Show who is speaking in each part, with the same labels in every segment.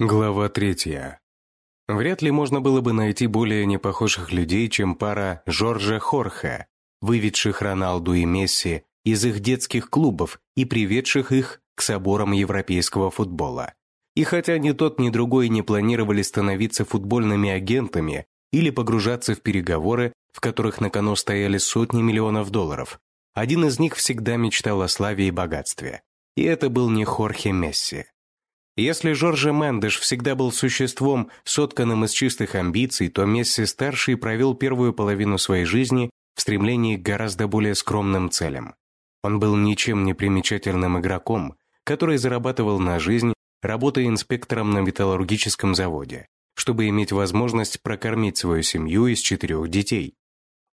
Speaker 1: Глава третья. Вряд ли можно было бы найти более непохожих людей, чем пара Жоржа Хорхе, выведших Роналду и Месси из их детских клубов и приведших их к соборам европейского футбола. И хотя ни тот, ни другой не планировали становиться футбольными агентами или погружаться в переговоры, в которых на кону стояли сотни миллионов долларов, один из них всегда мечтал о славе и богатстве. И это был не Хорхе Месси. Если Жорже Мендеш всегда был существом, сотканным из чистых амбиций, то Месси-старший провел первую половину своей жизни в стремлении к гораздо более скромным целям. Он был ничем не примечательным игроком, который зарабатывал на жизнь, работая инспектором на металлургическом заводе, чтобы иметь возможность прокормить свою семью из четырех детей.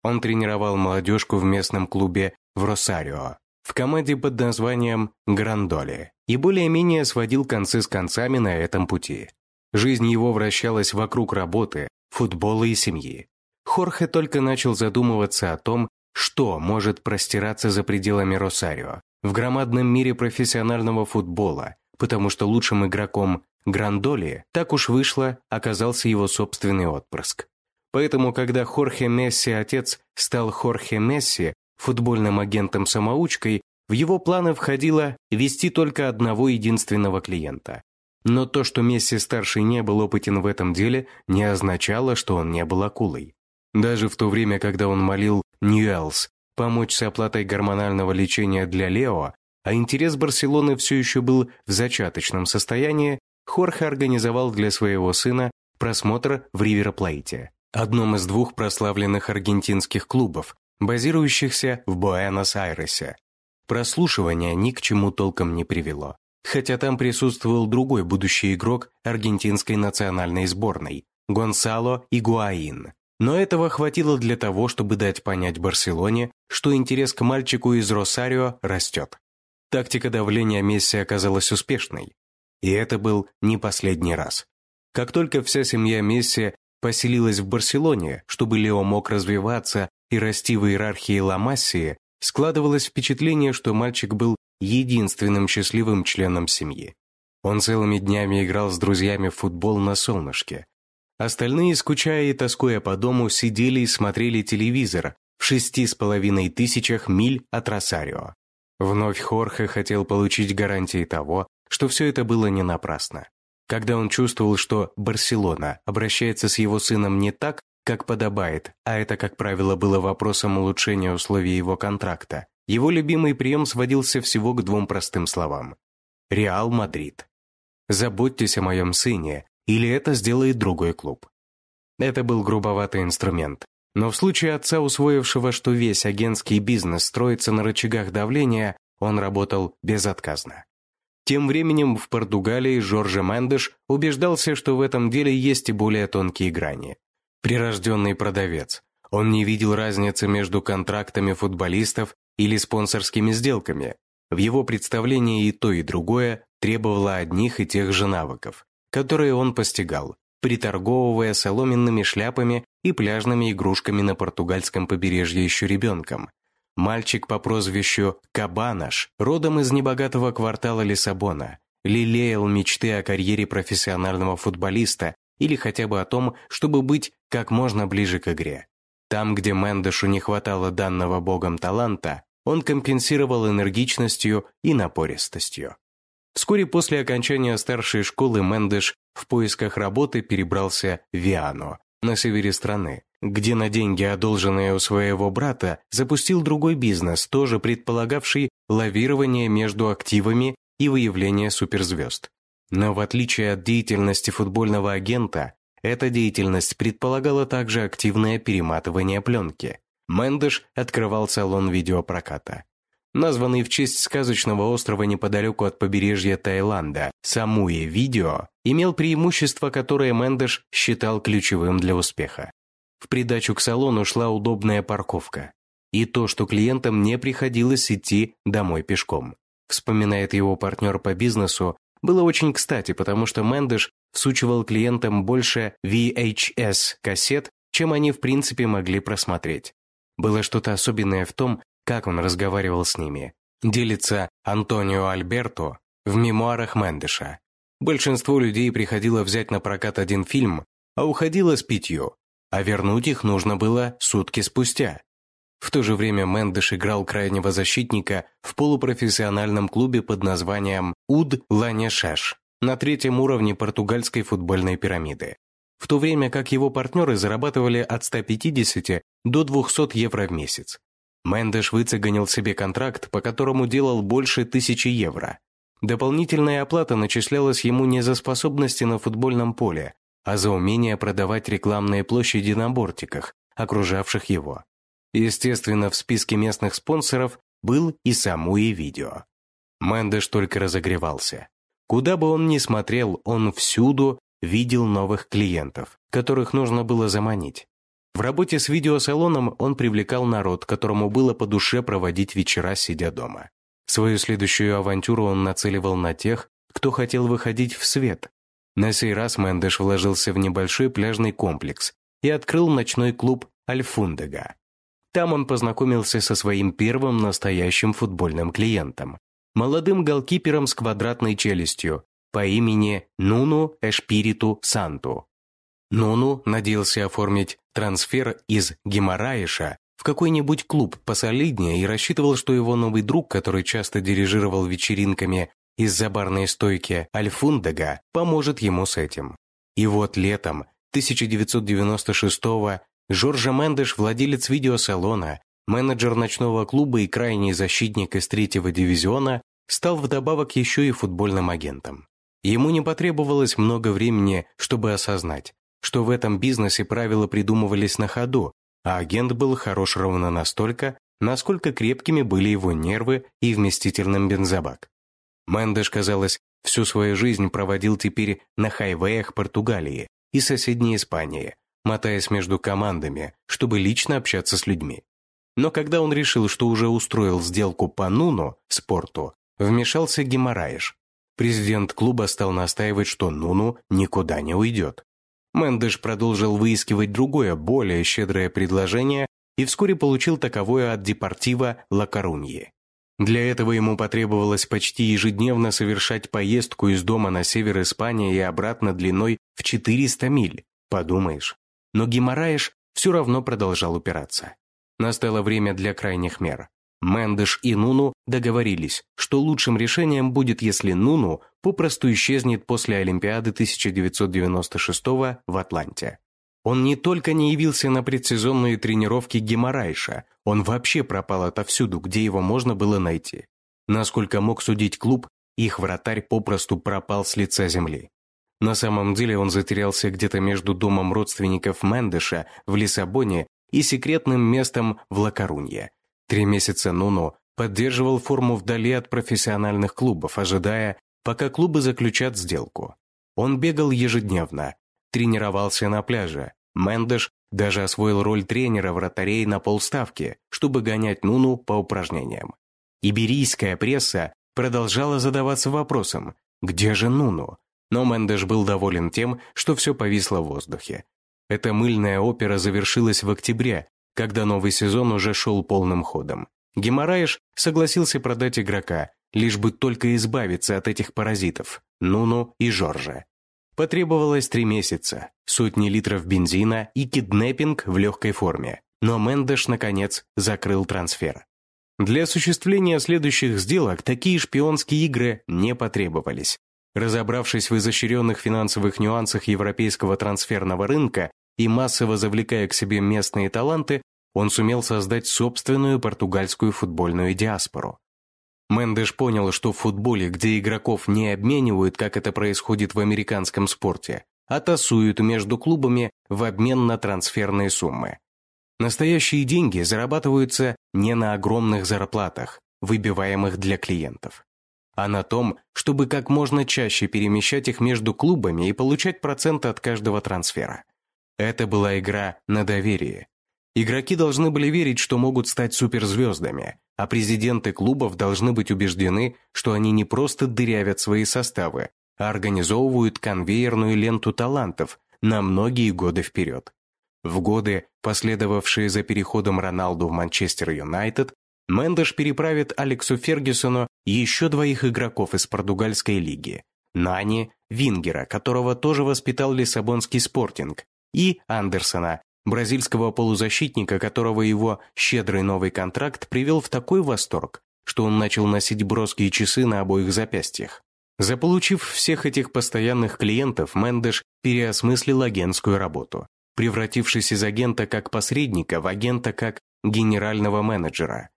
Speaker 1: Он тренировал молодежку в местном клубе в Росарио, в команде под названием «Грандоли» и более-менее сводил концы с концами на этом пути. Жизнь его вращалась вокруг работы, футбола и семьи. Хорхе только начал задумываться о том, что может простираться за пределами Росарио в громадном мире профессионального футбола, потому что лучшим игроком Грандоли, так уж вышло, оказался его собственный отпрыск. Поэтому, когда Хорхе Месси отец стал Хорхе Месси, футбольным агентом-самоучкой, в его планы входило вести только одного единственного клиента. Но то, что Месси-старший не был опытен в этом деле, не означало, что он не был акулой. Даже в то время, когда он молил Ньюэлс помочь с оплатой гормонального лечения для Лео, а интерес Барселоны все еще был в зачаточном состоянии, Хорхе организовал для своего сына просмотр в Риверплейте, одном из двух прославленных аргентинских клубов, базирующихся в Буэнос-Айресе. Прослушивание ни к чему толком не привело, хотя там присутствовал другой будущий игрок аргентинской национальной сборной – Гонсало Игуаин. Но этого хватило для того, чтобы дать понять Барселоне, что интерес к мальчику из Росарио растет. Тактика давления Месси оказалась успешной. И это был не последний раз. Как только вся семья Месси поселилась в Барселоне, чтобы Лео мог развиваться и расти в иерархии Ла-Массии, складывалось впечатление, что мальчик был единственным счастливым членом семьи. Он целыми днями играл с друзьями в футбол на солнышке. Остальные, скучая и тоскуя по дому, сидели и смотрели телевизор в шести с половиной тысячах миль от Росарио. Вновь Хорхе хотел получить гарантии того, что все это было не напрасно. Когда он чувствовал, что Барселона обращается с его сыном не так, как подобает, а это, как правило, было вопросом улучшения условий его контракта, его любимый прием сводился всего к двум простым словам. «Реал Мадрид». «Заботьтесь о моем сыне, или это сделает другой клуб». Это был грубоватый инструмент, но в случае отца, усвоившего, что весь агентский бизнес строится на рычагах давления, он работал безотказно. Тем временем в Португалии Жорже Мендеш убеждался, что в этом деле есть и более тонкие грани. Прирожденный продавец. Он не видел разницы между контрактами футболистов или спонсорскими сделками. В его представлении и то, и другое требовало одних и тех же навыков, которые он постигал, приторговывая соломенными шляпами и пляжными игрушками на португальском побережье еще ребенком. Мальчик по прозвищу Кабанаш, родом из небогатого квартала Лиссабона, лелеял мечты о карьере профессионального футболиста или хотя бы о том, чтобы быть как можно ближе к игре. Там, где Мендешу не хватало данного богом таланта, он компенсировал энергичностью и напористостью. Вскоре после окончания старшей школы Мендеш в поисках работы перебрался в Виано, на севере страны, где на деньги, одолженные у своего брата, запустил другой бизнес, тоже предполагавший лавирование между активами и выявление суперзвезд. Но в отличие от деятельности футбольного агента, эта деятельность предполагала также активное перематывание пленки. Мендеш открывал салон видеопроката. Названный в честь сказочного острова неподалеку от побережья Таиланда, Самуи Видео имел преимущество, которое Мендеш считал ключевым для успеха. В придачу к салону шла удобная парковка. И то, что клиентам не приходилось идти домой пешком. Вспоминает его партнер по бизнесу было очень кстати, потому что Мендеш всучивал клиентам больше VHS-кассет, чем они в принципе могли просмотреть. Было что-то особенное в том, как он разговаривал с ними. Делится Антонио Альберто в мемуарах Мендеша. Большинство людей приходило взять на прокат один фильм, а уходило с пятью, а вернуть их нужно было сутки спустя. В то же время Мендеш играл крайнего защитника в полупрофессиональном клубе под названием Уд Ланешеш на третьем уровне португальской футбольной пирамиды, в то время как его партнеры зарабатывали от 150 до 200 евро в месяц. Мендеш выцеганил себе контракт, по которому делал больше тысячи евро. Дополнительная оплата начислялась ему не за способности на футбольном поле, а за умение продавать рекламные площади на бортиках, окружавших его. Естественно, в списке местных спонсоров был и Самуи Видео. Мендеш только разогревался. Куда бы он ни смотрел, он всюду видел новых клиентов, которых нужно было заманить. В работе с видеосалоном он привлекал народ, которому было по душе проводить вечера, сидя дома. Свою следующую авантюру он нацеливал на тех, кто хотел выходить в свет. На сей раз Мендеш вложился в небольшой пляжный комплекс и открыл ночной клуб «Альфундега». Там он познакомился со своим первым настоящим футбольным клиентом, молодым голкипером с квадратной челюстью по имени Нуну Эшпириту Санту. Нуну надеялся оформить трансфер из Гимараиша в какой-нибудь клуб посолиднее и рассчитывал, что его новый друг, который часто дирижировал вечеринками из-за барной стойки Альфундага, поможет ему с этим. И вот летом 1996-го Жоржа Мендеш, владелец видеосалона, менеджер ночного клуба и крайний защитник из третьего дивизиона, стал вдобавок еще и футбольным агентом. Ему не потребовалось много времени, чтобы осознать, что в этом бизнесе правила придумывались на ходу, а агент был хорош ровно настолько, насколько крепкими были его нервы и вместительным бензобак. Мендеш, казалось, всю свою жизнь проводил теперь на хайвеях Португалии и соседней Испании, мотаясь между командами, чтобы лично общаться с людьми. Но когда он решил, что уже устроил сделку по Нуну, спорту, вмешался Геморраиш. Президент клуба стал настаивать, что Нуну никуда не уйдет. Мендеш продолжил выискивать другое, более щедрое предложение и вскоре получил таковое от Депортива Ла Коруньи. Для этого ему потребовалось почти ежедневно совершать поездку из дома на север Испании и обратно длиной в 400 миль, подумаешь. Но Гимараеш все равно продолжал упираться. Настало время для крайних мер. Мендеш и Нуну договорились, что лучшим решением будет, если Нуну попросту исчезнет после Олимпиады 1996 в Атланте. Он не только не явился на предсезонные тренировки Геморрайша, он вообще пропал отовсюду, где его можно было найти. Насколько мог судить клуб, их вратарь попросту пропал с лица земли. На самом деле он затерялся где-то между домом родственников Мендеша в Лиссабоне и секретным местом в Лакарунье, Три месяца Нуну поддерживал форму вдали от профессиональных клубов, ожидая, пока клубы заключат сделку. Он бегал ежедневно, тренировался на пляже. Мендеш даже освоил роль тренера вратарей на полставки, чтобы гонять Нуну по упражнениям. Иберийская пресса продолжала задаваться вопросом, где же Нуну? Но Мендеш был доволен тем, что все повисло в воздухе. Эта мыльная опера завершилась в октябре, когда новый сезон уже шел полным ходом. Геморраиш согласился продать игрока, лишь бы только избавиться от этих паразитов, Нуну и Жоржа. Потребовалось три месяца, сотни литров бензина и киднеппинг в легкой форме, но Мендеш, наконец, закрыл трансфер. Для осуществления следующих сделок такие шпионские игры не потребовались. Разобравшись в изощренных финансовых нюансах европейского трансферного рынка, и массово завлекая к себе местные таланты, он сумел создать собственную португальскую футбольную диаспору. Мендеш понял, что в футболе, где игроков не обменивают, как это происходит в американском спорте, а тасуют между клубами в обмен на трансферные суммы. Настоящие деньги зарабатываются не на огромных зарплатах, выбиваемых для клиентов, а на том, чтобы как можно чаще перемещать их между клубами и получать проценты от каждого трансфера. Это была игра на доверие. Игроки должны были верить, что могут стать суперзвездами, а президенты клубов должны быть убеждены, что они не просто дырявят свои составы, а организовывают конвейерную ленту талантов на многие годы вперед. В годы, последовавшие за переходом Роналду в Манчестер Юнайтед, Мендеш переправит Алексу Фергюсону еще двоих игроков из португальской лиги, Нани Вингера, которого тоже воспитал Лиссабонский спортинг, и Андерсона, бразильского полузащитника, которого его щедрый новый контракт привел в такой восторг, что он начал носить броские часы на обоих запястьях. Заполучив всех этих постоянных клиентов, Мендеш переосмыслил агентскую работу, превратившись из агента как посредника в агента как генерального менеджера.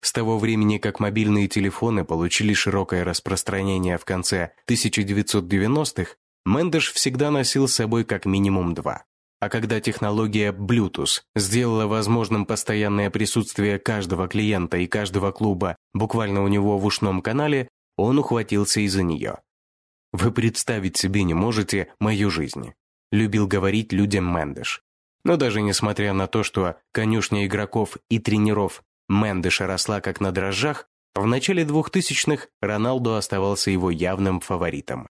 Speaker 1: С того времени, как мобильные телефоны получили широкое распространение в конце 1990-х, Мендеш всегда носил с собой как минимум два. А когда технология Bluetooth сделала возможным постоянное присутствие каждого клиента и каждого клуба буквально у него в ушном канале, он ухватился из-за нее. «Вы представить себе не можете мою жизнь», – любил говорить людям Мендеш. Но даже несмотря на то, что конюшня игроков и тренеров Мендеша росла как на дрожжах, в начале 2000-х Роналду оставался его явным фаворитом.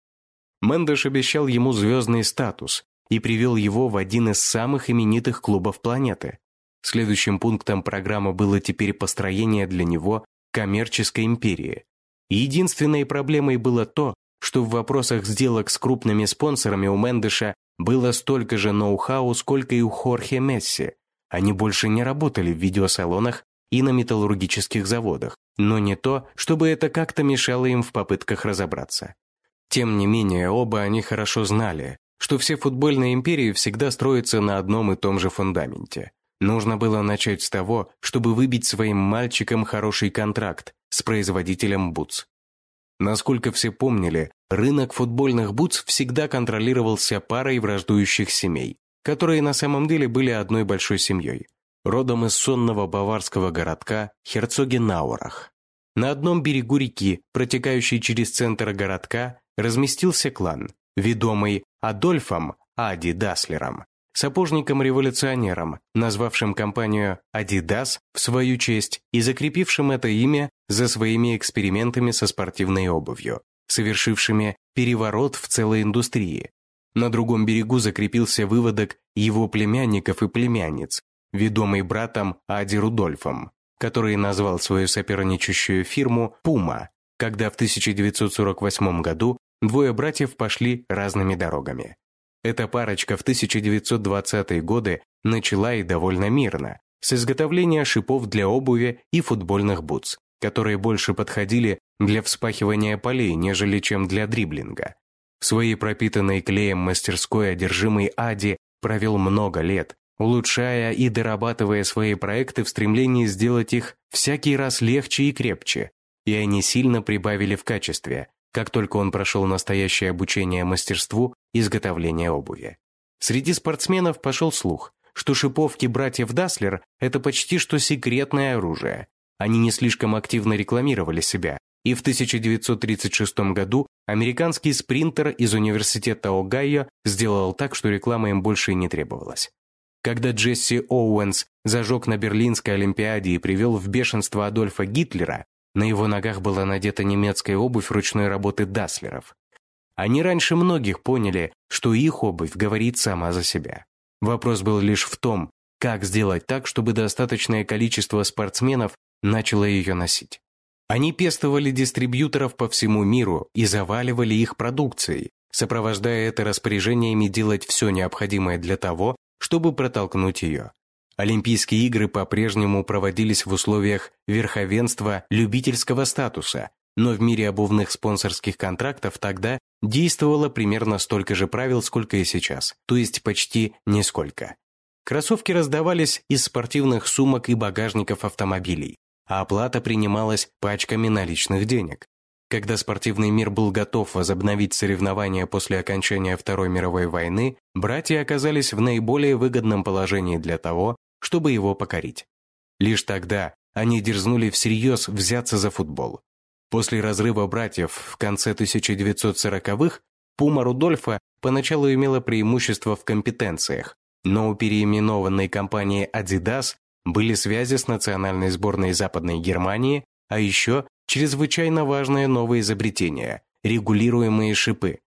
Speaker 1: Мендеш обещал ему звездный статус, и привел его в один из самых именитых клубов планеты. Следующим пунктом программы было теперь построение для него коммерческой империи. единственной проблемой было то, что в вопросах сделок с крупными спонсорами у Мендеша было столько же ноу-хау, сколько и у Хорхе Месси. Они больше не работали в видеосалонах и на металлургических заводах, но не то, чтобы это как-то мешало им в попытках разобраться. Тем не менее, оба они хорошо знали, что все футбольные империи всегда строятся на одном и том же фундаменте. Нужно было начать с того, чтобы выбить своим мальчикам хороший контракт с производителем бутс. Насколько все помнили, рынок футбольных бутс всегда контролировался парой враждующих семей, которые на самом деле были одной большой семьей, родом из сонного баварского городка Херцогенаурах. На одном берегу реки, протекающей через центр городка, разместился клан, ведомый Адольфом Ади Даслером, сапожником-революционером, назвавшим компанию «Адидас» в свою честь и закрепившим это имя за своими экспериментами со спортивной обувью, совершившими переворот в целой индустрии. На другом берегу закрепился выводок его племянников и племянниц, ведомый братом Ади Рудольфом, который назвал свою соперничающую фирму «Пума», когда в 1948 году двое братьев пошли разными дорогами. Эта парочка в 1920-е годы начала и довольно мирно, с изготовления шипов для обуви и футбольных бутс, которые больше подходили для вспахивания полей, нежели чем для дриблинга. В своей пропитанной клеем мастерской одержимый Ади провел много лет, улучшая и дорабатывая свои проекты в стремлении сделать их всякий раз легче и крепче, и они сильно прибавили в качестве, как только он прошел настоящее обучение мастерству изготовления обуви. Среди спортсменов пошел слух, что шиповки братьев Даслер – это почти что секретное оружие. Они не слишком активно рекламировали себя, и в 1936 году американский спринтер из университета Огайо сделал так, что реклама им больше не требовалась. Когда Джесси Оуэнс зажег на Берлинской Олимпиаде и привел в бешенство Адольфа Гитлера, на его ногах была надета немецкая обувь ручной работы Даслеров. Они раньше многих поняли, что их обувь говорит сама за себя. Вопрос был лишь в том, как сделать так, чтобы достаточное количество спортсменов начало ее носить. Они пестовали дистрибьюторов по всему миру и заваливали их продукцией, сопровождая это распоряжениями делать все необходимое для того, чтобы протолкнуть ее. Олимпийские игры по-прежнему проводились в условиях верховенства любительского статуса, но в мире обувных спонсорских контрактов тогда действовало примерно столько же правил, сколько и сейчас, то есть почти нисколько. Кроссовки раздавались из спортивных сумок и багажников автомобилей, а оплата принималась пачками наличных денег. Когда спортивный мир был готов возобновить соревнования после окончания Второй мировой войны, братья оказались в наиболее выгодном положении для того, чтобы его покорить. Лишь тогда они дерзнули всерьез взяться за футбол. После разрыва братьев в конце 1940-х Пума Рудольфа поначалу имела преимущество в компетенциях, но у переименованной компании Adidas были связи с национальной сборной Западной Германии, а еще чрезвычайно важное новое изобретение – регулируемые шипы.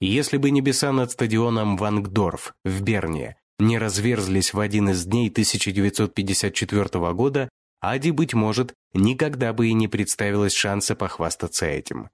Speaker 1: Если бы небеса над стадионом Вангдорф в Берне не разверзлись в один из дней 1954 года, Ади, быть может, никогда бы и не представилось шанса похвастаться этим.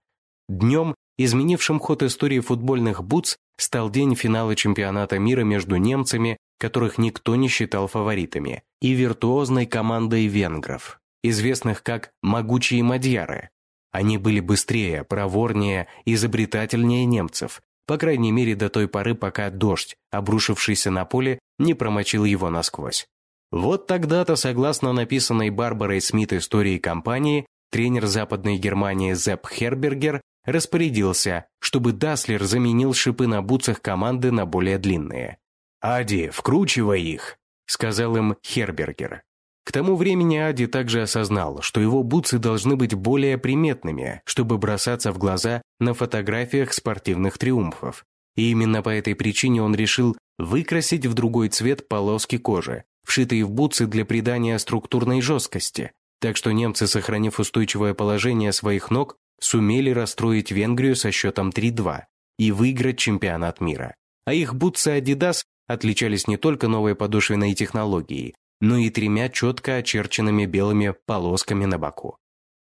Speaker 1: Днем изменившим ход истории футбольных бутс стал день финала чемпионата мира между немцами, которых никто не считал фаворитами, и виртуозной командой венгров, известных как «могучие мадьяры». Они были быстрее, проворнее, изобретательнее немцев, по крайней мере до той поры, пока дождь, обрушившийся на поле, не промочил его насквозь. Вот тогда-то, согласно написанной Барбарой Смит истории компании, тренер Западной Германии Зепп Хербергер распорядился, чтобы Даслер заменил шипы на бутсах команды на более длинные. «Ади, вкручивай их», — сказал им Хербергер. К тому времени Ади также осознал, что его бутсы должны быть более приметными, чтобы бросаться в глаза на фотографиях спортивных триумфов. И именно по этой причине он решил выкрасить в другой цвет полоски кожи, вшитые в бутсы для придания структурной жесткости. Так что немцы, сохранив устойчивое положение своих ног, сумели расстроить Венгрию со счетом 3-2 и выиграть чемпионат мира. А их бутсы Adidas отличались не только новой подошвенной технологией, но и тремя четко очерченными белыми полосками на боку.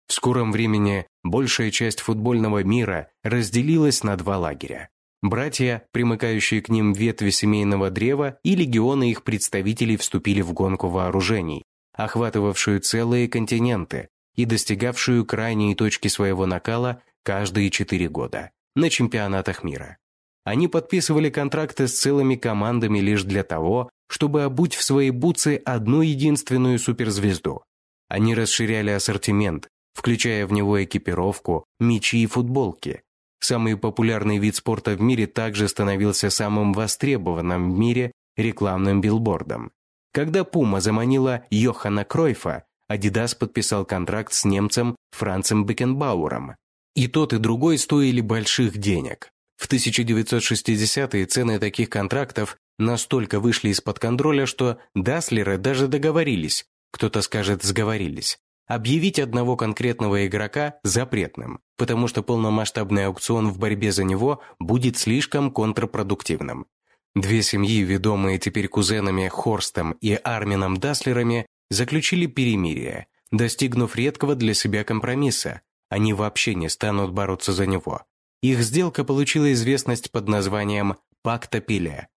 Speaker 1: В скором времени большая часть футбольного мира разделилась на два лагеря. Братья, примыкающие к ним ветви семейного древа, и легионы их представителей вступили в гонку вооружений, охватывавшую целые континенты и достигавшую крайней точки своего накала каждые четыре года на чемпионатах мира. Они подписывали контракты с целыми командами лишь для того, чтобы обуть в свои бутсы одну единственную суперзвезду. Они расширяли ассортимент, включая в него экипировку, мячи и футболки. Самый популярный вид спорта в мире также становился самым востребованным в мире рекламным билбордом. Когда Пума заманила Йохана Кройфа, Адидас подписал контракт с немцем Францем Бекенбауэром. И тот, и другой стоили больших денег. В 1960-е цены таких контрактов настолько вышли из-под контроля, что Даслеры даже договорились, кто-то скажет «сговорились», объявить одного конкретного игрока запретным, потому что полномасштабный аукцион в борьбе за него будет слишком контрпродуктивным. Две семьи, ведомые теперь кузенами Хорстом и Армином Даслерами, заключили перемирие, достигнув редкого для себя компромисса. Они вообще не станут бороться за него. Их сделка получила известность под названием «Пакта Пиле».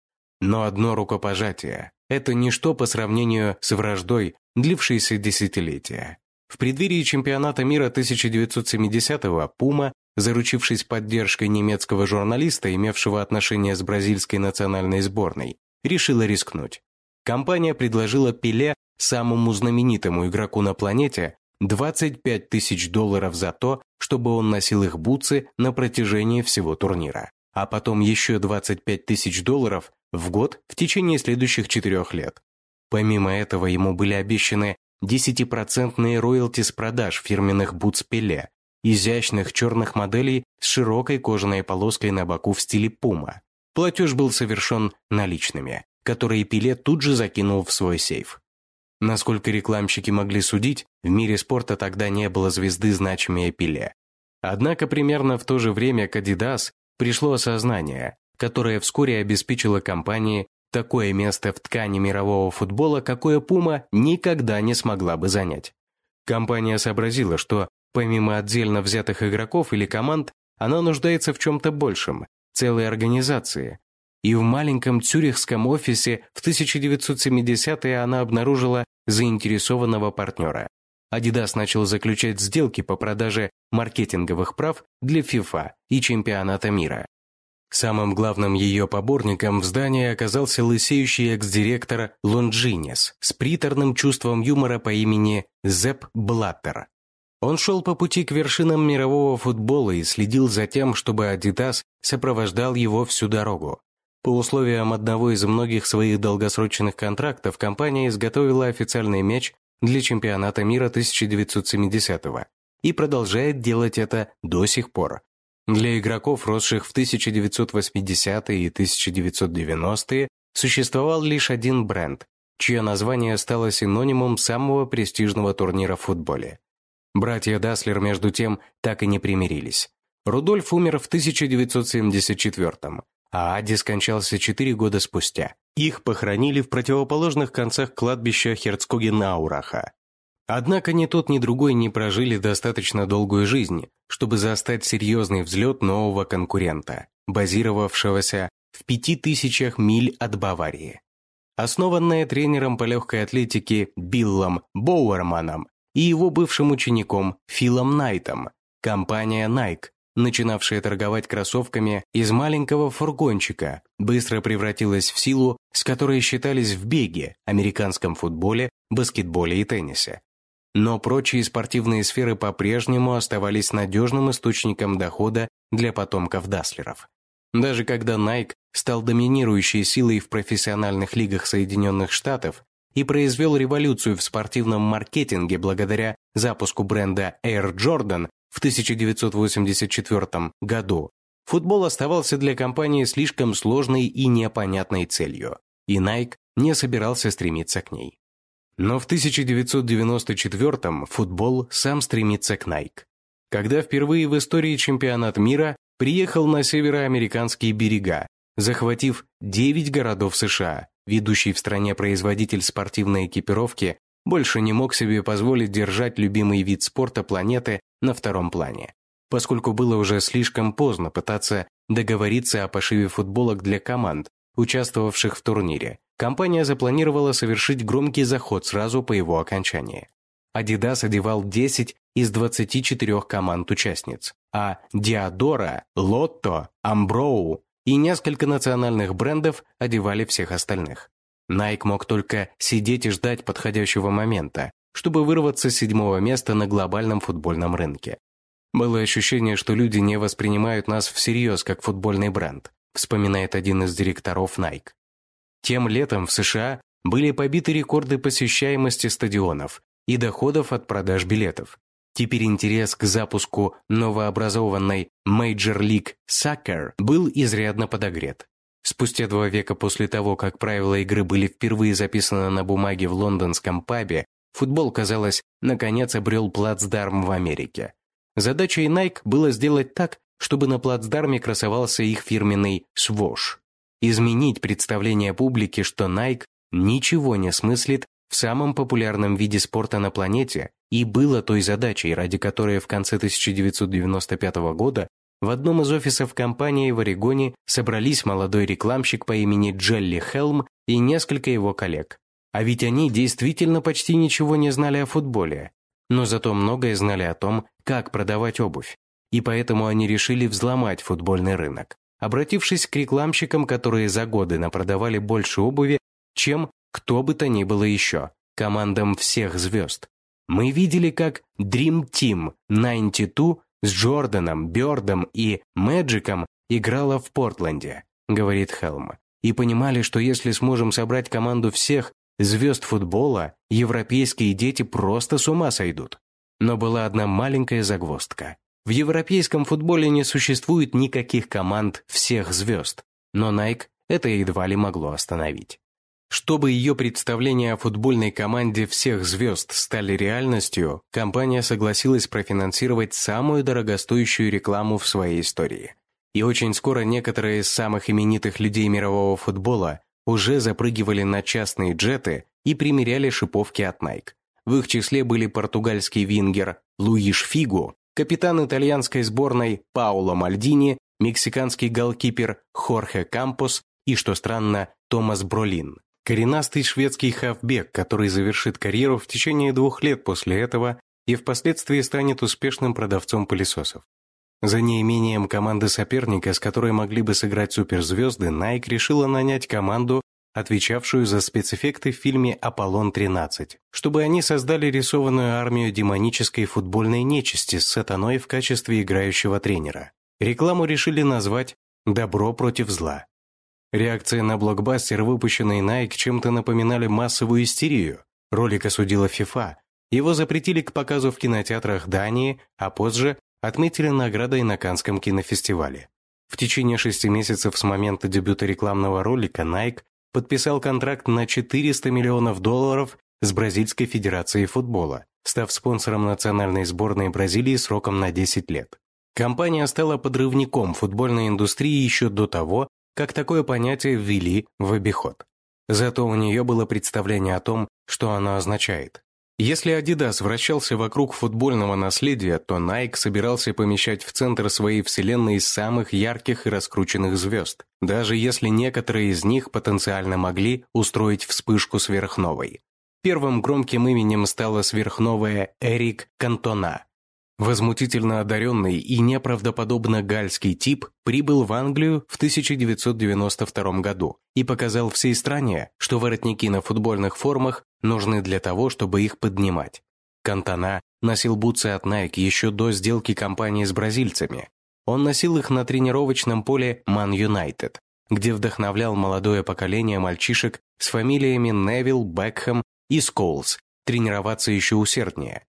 Speaker 1: Но одно рукопожатие – это ничто по сравнению с враждой, длившейся десятилетия. В преддверии чемпионата мира 1970-го Пума, заручившись поддержкой немецкого журналиста, имевшего отношение с бразильской национальной сборной, решила рискнуть. Компания предложила Пеле, самому знаменитому игроку на планете, 25 тысяч долларов за то, чтобы он носил их бутсы на протяжении всего турнира, а потом еще 25 тысяч долларов в год в течение следующих четырех лет. Помимо этого ему были обещаны 10% роялти с продаж фирменных бутс Пеле, изящных черных моделей с широкой кожаной полоской на боку в стиле пума. Платеж был совершен наличными, которые Пеле тут же закинул в свой сейф. Насколько рекламщики могли судить, в мире спорта тогда не было звезды значимее Пеле. Однако примерно в то же время к Adidas пришло осознание, которое вскоре обеспечило компании такое место в ткани мирового футбола, какое Puma никогда не смогла бы занять. Компания сообразила, что помимо отдельно взятых игроков или команд, она нуждается в чем-то большем, целой организации, и в маленьком цюрихском офисе в 1970-е она обнаружила заинтересованного партнера. Adidas начал заключать сделки по продаже маркетинговых прав для FIFA и чемпионата мира. Самым главным ее поборником в здании оказался лысеющий экс-директор Лонджинес с приторным чувством юмора по имени Зепп Блаттер. Он шел по пути к вершинам мирового футбола и следил за тем, чтобы Adidas сопровождал его всю дорогу. По условиям одного из многих своих долгосрочных контрактов компания изготовила официальный мяч для чемпионата мира 1970-го и продолжает делать это до сих пор. Для игроков, росших в 1980-е и 1990-е, существовал лишь один бренд, чье название стало синонимом самого престижного турнира в футболе. Братья Даслер, между тем, так и не примирились. Рудольф умер в 1974 м а Ади скончался четыре года спустя. Их похоронили в противоположных концах кладбища Херцкогенаураха. Однако ни тот, ни другой не прожили достаточно долгую жизнь, чтобы застать серьезный взлет нового конкурента, базировавшегося в пяти тысячах миль от Баварии. Основанная тренером по легкой атлетике Биллом Боуэрманом и его бывшим учеником Филом Найтом, компания Nike, начинавшая торговать кроссовками из маленького фургончика, быстро превратилась в силу, с которой считались в беге, американском футболе, баскетболе и теннисе. Но прочие спортивные сферы по-прежнему оставались надежным источником дохода для потомков Даслеров. Даже когда Nike стал доминирующей силой в профессиональных лигах Соединенных Штатов и произвел революцию в спортивном маркетинге благодаря запуску бренда Air Jordan в 1984 году, футбол оставался для компании слишком сложной и непонятной целью, и Nike не собирался стремиться к ней. Но в 1994-м футбол сам стремится к Nike. Когда впервые в истории чемпионат мира приехал на североамериканские берега, захватив 9 городов США, ведущий в стране производитель спортивной экипировки больше не мог себе позволить держать любимый вид спорта планеты на втором плане, поскольку было уже слишком поздно пытаться договориться о пошиве футболок для команд, участвовавших в турнире, компания запланировала совершить громкий заход сразу по его окончании. Adidas одевал 10 из 24 команд-участниц, а Диадора, Лотто, Амброу и несколько национальных брендов одевали всех остальных. Nike мог только сидеть и ждать подходящего момента, чтобы вырваться с седьмого места на глобальном футбольном рынке. Было ощущение, что люди не воспринимают нас всерьез как футбольный бренд, вспоминает один из директоров Nike. Тем летом в США были побиты рекорды посещаемости стадионов и доходов от продаж билетов. Теперь интерес к запуску новообразованной Major League Soccer был изрядно подогрет. Спустя два века после того, как правила игры были впервые записаны на бумаге в лондонском пабе, футбол, казалось, наконец обрел плацдарм в Америке. Задачей Nike было сделать так, чтобы на плацдарме красовался их фирменный «свош», изменить представление публики, что Nike ничего не смыслит в самом популярном виде спорта на планете и было той задачей, ради которой в конце 1995 года в одном из офисов компании в Орегоне собрались молодой рекламщик по имени Джелли Хелм и несколько его коллег. А ведь они действительно почти ничего не знали о футболе, но зато многое знали о том, как продавать обувь. И поэтому они решили взломать футбольный рынок обратившись к рекламщикам, которые за годы напродавали больше обуви, чем кто бы то ни было еще, командам всех звезд. Мы видели, как Dream Team 92 с Джорданом, Бёрдом и Мэджиком играла в Портленде, говорит Хелм, и понимали, что если сможем собрать команду всех звезд футбола, европейские дети просто с ума сойдут. Но была одна маленькая загвоздка. В европейском футболе не существует никаких команд всех звезд, но Nike это едва ли могло остановить. Чтобы ее представления о футбольной команде всех звезд стали реальностью, компания согласилась профинансировать самую дорогостоящую рекламу в своей истории. И очень скоро некоторые из самых именитых людей мирового футбола уже запрыгивали на частные джеты и примеряли шиповки от Nike. В их числе были португальский вингер Луиш Фигу капитан итальянской сборной Пауло Мальдини, мексиканский голкипер Хорхе Кампос и, что странно, Томас Бролин. Коренастый шведский хавбек, который завершит карьеру в течение двух лет после этого и впоследствии станет успешным продавцом пылесосов. За неимением команды соперника, с которой могли бы сыграть суперзвезды, Nike решила нанять команду, отвечавшую за спецэффекты в фильме «Аполлон-13», чтобы они создали рисованную армию демонической футбольной нечисти с сатаной в качестве играющего тренера. Рекламу решили назвать «Добро против зла». Реакции на блокбастер, выпущенный Nike, чем-то напоминали массовую истерию. Ролик осудила FIFA. Его запретили к показу в кинотеатрах Дании, а позже отметили наградой на Канском кинофестивале. В течение шести месяцев с момента дебюта рекламного ролика Nike подписал контракт на 400 миллионов долларов с Бразильской Федерацией футбола, став спонсором национальной сборной Бразилии сроком на 10 лет. Компания стала подрывником футбольной индустрии еще до того, как такое понятие ввели в обиход. Зато у нее было представление о том, что оно означает. Если Adidas вращался вокруг футбольного наследия, то Nike собирался помещать в центр своей вселенной самых ярких и раскрученных звезд, даже если некоторые из них потенциально могли устроить вспышку сверхновой. Первым громким именем стала сверхновая Эрик Кантона. Возмутительно одаренный и неправдоподобно гальский тип прибыл в Англию в 1992 году и показал всей стране, что воротники на футбольных формах нужны для того, чтобы их поднимать. Кантона носил бутсы от Nike еще до сделки компании с бразильцами. Он носил их на тренировочном поле Man United, где вдохновлял молодое поколение мальчишек с фамилиями Невилл, Бекхэм и Сколс тренироваться еще усерднее.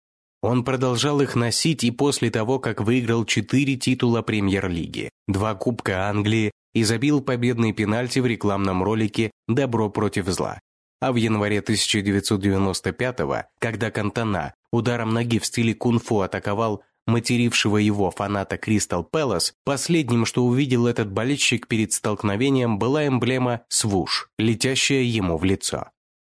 Speaker 1: Он продолжал их носить и после того, как выиграл четыре титула премьер-лиги, два Кубка Англии и забил победный пенальти в рекламном ролике «Добро против зла». А в январе 1995-го, когда Кантана ударом ноги в стиле кунг-фу атаковал матерившего его фаната Кристал Пэлас, последним, что увидел этот болельщик перед столкновением, была эмблема «Свуш», летящая ему в лицо.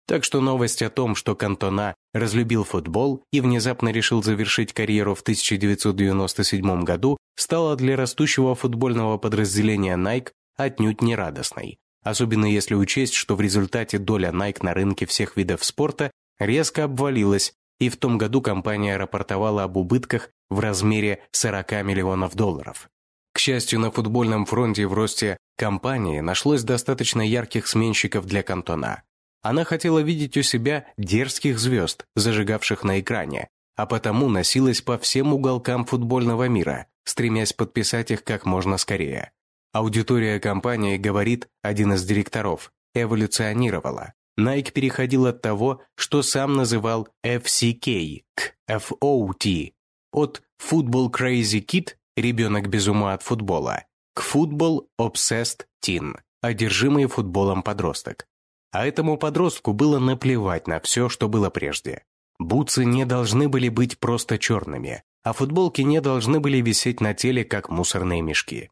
Speaker 1: Так что новость о том, что Кантона разлюбил футбол и внезапно решил завершить карьеру в 1997 году, стала для растущего футбольного подразделения Nike отнюдь не радостной. Особенно если учесть, что в результате доля Nike на рынке всех видов спорта резко обвалилась, и в том году компания рапортовала об убытках в размере 40 миллионов долларов. К счастью, на футбольном фронте в росте компании нашлось достаточно ярких сменщиков для Кантона. Она хотела видеть у себя дерзких звезд, зажигавших на экране, а потому носилась по всем уголкам футбольного мира, стремясь подписать их как можно скорее. Аудитория компании, говорит один из директоров, эволюционировала. Nike переходил от того, что сам называл FCK, к FOT, от Football Crazy Kid, ребенок без ума от футбола, к Football Obsessed Teen, одержимый футболом подросток. А этому подростку было наплевать на все, что было прежде. Бутсы не должны были быть просто черными, а футболки не должны были висеть на теле, как мусорные мешки.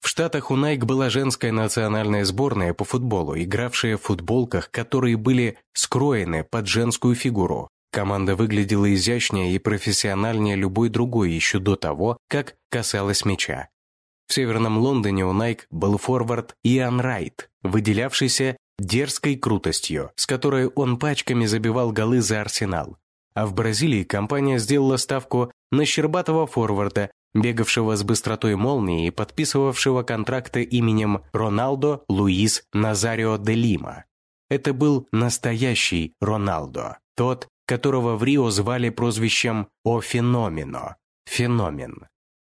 Speaker 1: В Штатах у Nike была женская национальная сборная по футболу, игравшая в футболках, которые были скроены под женскую фигуру. Команда выглядела изящнее и профессиональнее любой другой еще до того, как касалась мяча. В Северном Лондоне у Nike был форвард Иан Райт, выделявшийся дерзкой крутостью, с которой он пачками забивал голы за Арсенал. А в Бразилии компания сделала ставку на щербатого форварда, бегавшего с быстротой молнии и подписывавшего контракты именем Роналдо Луис Назарио де Лима. Это был настоящий Роналдо, тот, которого в Рио звали прозвищем «О Феномено» – «Феномен».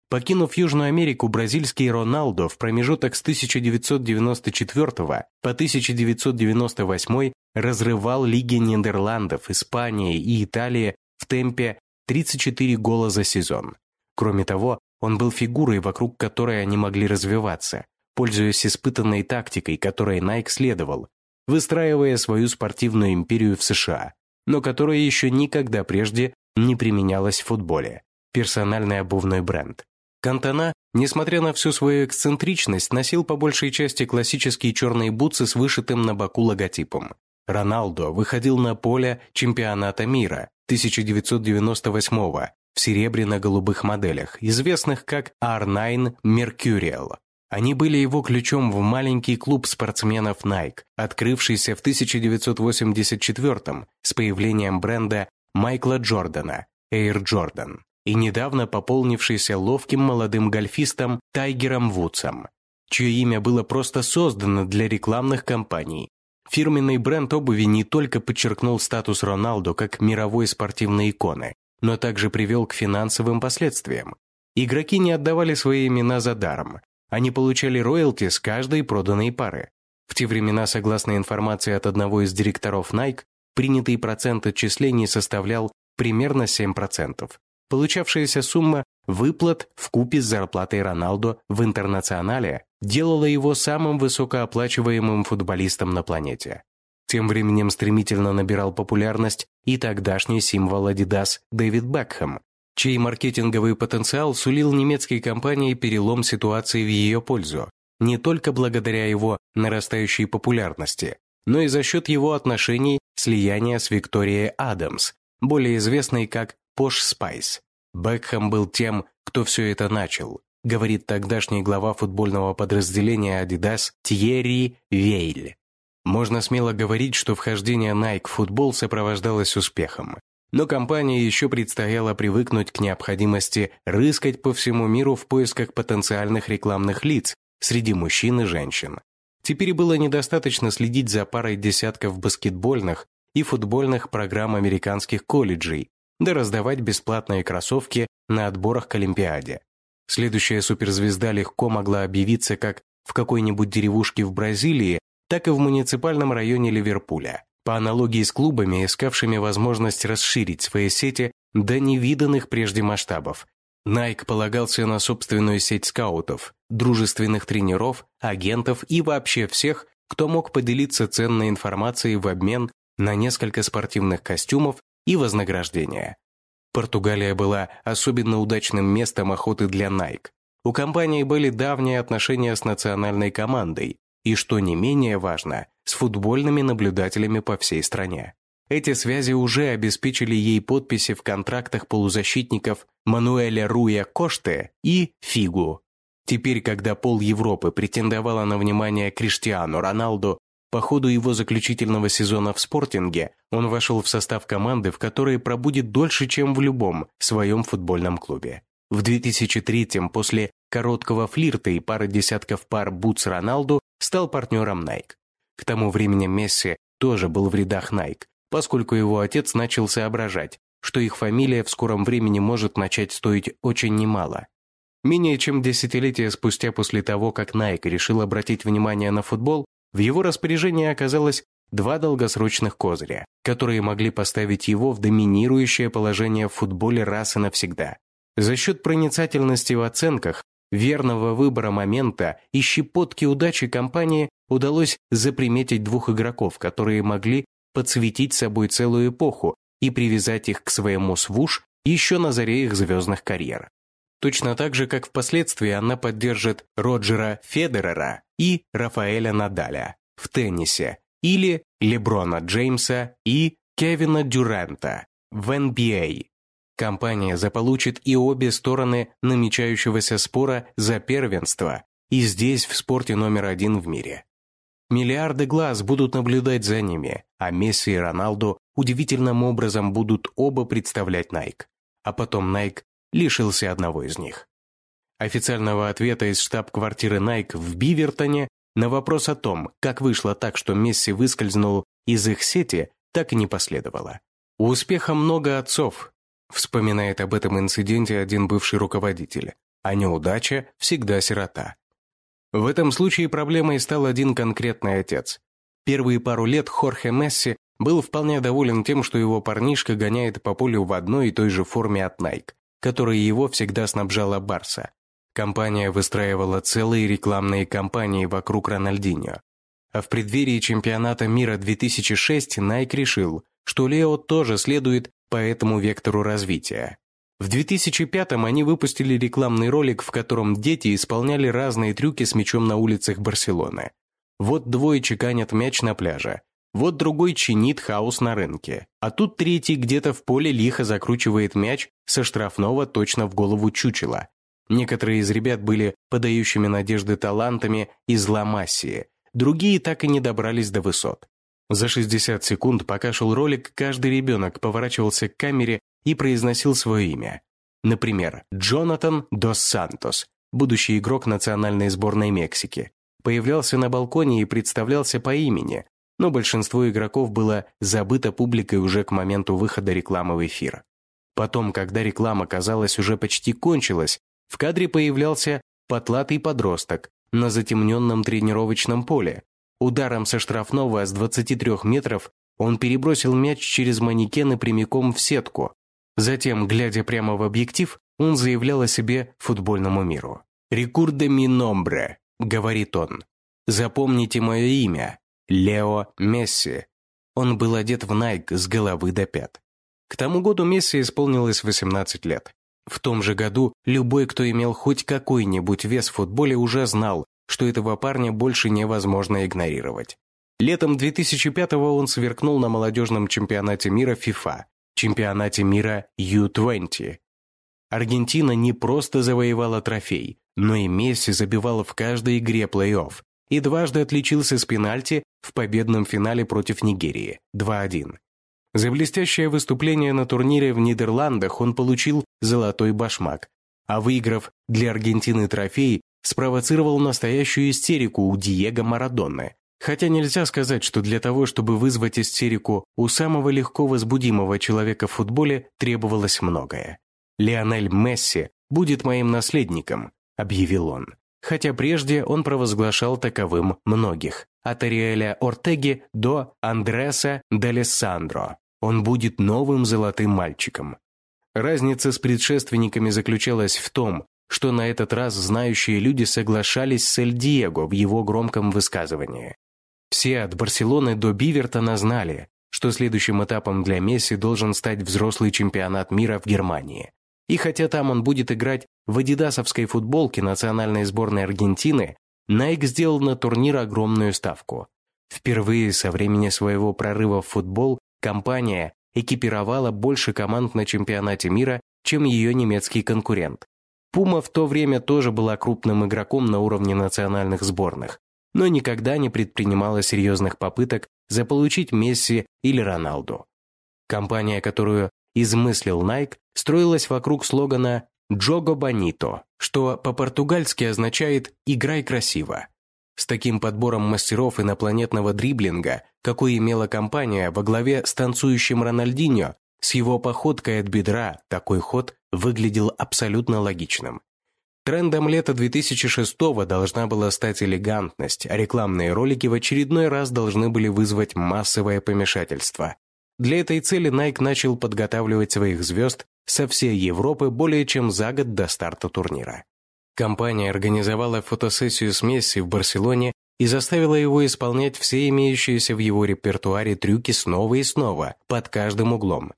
Speaker 1: Покинув Южную Америку, бразильский Роналдо в промежуток с 1994 по 1998 разрывал лиги Нидерландов, Испании и Италии в темпе 34 гола за сезон. Кроме того, он был фигурой, вокруг которой они могли развиваться, пользуясь испытанной тактикой, которой Nike следовал, выстраивая свою спортивную империю в США, но которая еще никогда прежде не применялась в футболе. Персональный обувной бренд. Кантана, несмотря на всю свою эксцентричность, носил по большей части классические черные бутсы с вышитым на боку логотипом. Роналдо выходил на поле чемпионата мира 1998 в серебряно-голубых моделях, известных как R9 Mercurial. Они были его ключом в маленький клуб спортсменов Nike, открывшийся в 1984 с появлением бренда Майкла Джордана Air Jordan и недавно пополнившийся ловким молодым гольфистом Тайгером Вудсом, чье имя было просто создано для рекламных кампаний. Фирменный бренд обуви не только подчеркнул статус Роналду как мировой спортивной иконы, но также привел к финансовым последствиям. Игроки не отдавали свои имена за даром, они получали роялти с каждой проданной пары. В те времена, согласно информации от одного из директоров Nike, принятый процент отчислений составлял примерно 7%. Получавшаяся сумма выплат в купе с зарплатой Роналдо в интернационале делала его самым высокооплачиваемым футболистом на планете. Тем временем стремительно набирал популярность и тогдашний символ Adidas Дэвид Бекхэм, чей маркетинговый потенциал сулил немецкой компании перелом ситуации в ее пользу, не только благодаря его нарастающей популярности, но и за счет его отношений слияния с Викторией Адамс, более известный как Posh Spice. Бекхэм был тем, кто все это начал, говорит тогдашний глава футбольного подразделения Adidas Тьерри Вейль. Можно смело говорить, что вхождение Nike в футбол сопровождалось успехом. Но компании еще предстояло привыкнуть к необходимости рыскать по всему миру в поисках потенциальных рекламных лиц среди мужчин и женщин. Теперь было недостаточно следить за парой десятков баскетбольных и футбольных программ американских колледжей, да раздавать бесплатные кроссовки на отборах к Олимпиаде. Следующая суперзвезда легко могла объявиться как в какой-нибудь деревушке в Бразилии, так и в муниципальном районе Ливерпуля по аналогии с клубами, искавшими возможность расширить свои сети до невиданных прежде масштабов. Nike полагался на собственную сеть скаутов, дружественных тренеров, агентов и вообще всех, кто мог поделиться ценной информацией в обмен на несколько спортивных костюмов и вознаграждения. Португалия была особенно удачным местом охоты для Nike. У компании были давние отношения с национальной командой, и, что не менее важно, с футбольными наблюдателями по всей стране. Эти связи уже обеспечили ей подписи в контрактах полузащитников Мануэля Руя Коште и Фигу. Теперь, когда пол Европы претендовала на внимание Криштиану Роналду, по ходу его заключительного сезона в спортинге он вошел в состав команды, в которой пробудет дольше, чем в любом своем футбольном клубе. В 2003-м, после короткого флирта и пары десятков пар Бутс Роналду, стал партнером Nike. К тому времени Месси тоже был в рядах Nike, поскольку его отец начал соображать, что их фамилия в скором времени может начать стоить очень немало. Менее чем десятилетие спустя после того, как Nike решил обратить внимание на футбол, в его распоряжении оказалось два долгосрочных козыря, которые могли поставить его в доминирующее положение в футболе раз и навсегда. За счет проницательности в оценках, верного выбора момента и щепотки удачи компании удалось заприметить двух игроков, которые могли подсветить собой целую эпоху и привязать их к своему свуш еще на заре их звездных карьер. Точно так же, как впоследствии она поддержит Роджера Федерера и Рафаэля Надаля в теннисе или Леброна Джеймса и Кевина Дюранта в NBA. Компания заполучит и обе стороны намечающегося спора за первенство и здесь в спорте номер один в мире. Миллиарды глаз будут наблюдать за ними, а Месси и Роналду удивительным образом будут оба представлять Nike. А потом Nike лишился одного из них. Официального ответа из штаб-квартиры Nike в Бивертоне на вопрос о том, как вышло так, что Месси выскользнул из их сети, так и не последовало. У успеха много отцов, вспоминает об этом инциденте один бывший руководитель, а неудача всегда сирота. В этом случае проблемой стал один конкретный отец. Первые пару лет Хорхе Месси был вполне доволен тем, что его парнишка гоняет по полю в одной и той же форме от Nike, которой его всегда снабжала Барса. Компания выстраивала целые рекламные кампании вокруг Рональдиньо. А в преддверии чемпионата мира 2006 Nike решил, что Лео тоже следует по этому вектору развития. В 2005-м они выпустили рекламный ролик, в котором дети исполняли разные трюки с мячом на улицах Барселоны. Вот двое чеканят мяч на пляже, вот другой чинит хаос на рынке, а тут третий где-то в поле лихо закручивает мяч со штрафного точно в голову чучела. Некоторые из ребят были подающими надежды талантами из Ла-Массии, другие так и не добрались до высот. За 60 секунд, пока шел ролик, каждый ребенок поворачивался к камере и произносил свое имя. Например, Джонатан Дос Сантос, будущий игрок национальной сборной Мексики, появлялся на балконе и представлялся по имени, но большинство игроков было забыто публикой уже к моменту выхода рекламы в эфир. Потом, когда реклама, казалось, уже почти кончилась, в кадре появлялся потлатый подросток на затемненном тренировочном поле. Ударом со штрафного с 23 метров он перебросил мяч через манекены прямиком в сетку, Затем, глядя прямо в объектив, он заявлял о себе футбольному миру. «Рекурде ми номбре», — говорит он. «Запомните мое имя. Лео Месси». Он был одет в Найк с головы до пят. К тому году Месси исполнилось 18 лет. В том же году любой, кто имел хоть какой-нибудь вес в футболе, уже знал, что этого парня больше невозможно игнорировать. Летом 2005-го он сверкнул на молодежном чемпионате мира FIFA, чемпионате мира U-20. Аргентина не просто завоевала трофей, но и Месси забивал в каждой игре плей-офф и дважды отличился с пенальти в победном финале против Нигерии 2-1. За блестящее выступление на турнире в Нидерландах он получил золотой башмак, а выиграв для Аргентины трофей, спровоцировал настоящую истерику у Диего Марадонны. Хотя нельзя сказать, что для того, чтобы вызвать истерику у самого легко возбудимого человека в футболе, требовалось многое. «Лионель Месси будет моим наследником», – объявил он. Хотя прежде он провозглашал таковым многих, от Ариэля Ортеги до Андреса Делессандро. Он будет новым золотым мальчиком. Разница с предшественниками заключалась в том, что на этот раз знающие люди соглашались с Эль Диего в его громком высказывании. Все от Барселоны до Бивертона знали, что следующим этапом для Месси должен стать взрослый чемпионат мира в Германии. И хотя там он будет играть в адидасовской футболке национальной сборной Аргентины, Nike сделал на турнир огромную ставку. Впервые со времени своего прорыва в футбол компания экипировала больше команд на чемпионате мира, чем ее немецкий конкурент. Пума в то время тоже была крупным игроком на уровне национальных сборных, но никогда не предпринимала серьезных попыток заполучить Месси или Роналду. Компания, которую измыслил Nike, строилась вокруг слогана «Джого Бонито», что по-португальски означает «играй красиво». С таким подбором мастеров инопланетного дриблинга, какой имела компания во главе с танцующим Рональдиньо, с его походкой от бедра такой ход выглядел абсолютно логичным. Трендом лета 2006-го должна была стать элегантность, а рекламные ролики в очередной раз должны были вызвать массовое помешательство. Для этой цели Nike начал подготавливать своих звезд со всей Европы более чем за год до старта турнира. Компания организовала фотосессию с Месси в Барселоне и заставила его исполнять все имеющиеся в его репертуаре трюки снова и снова, под каждым углом.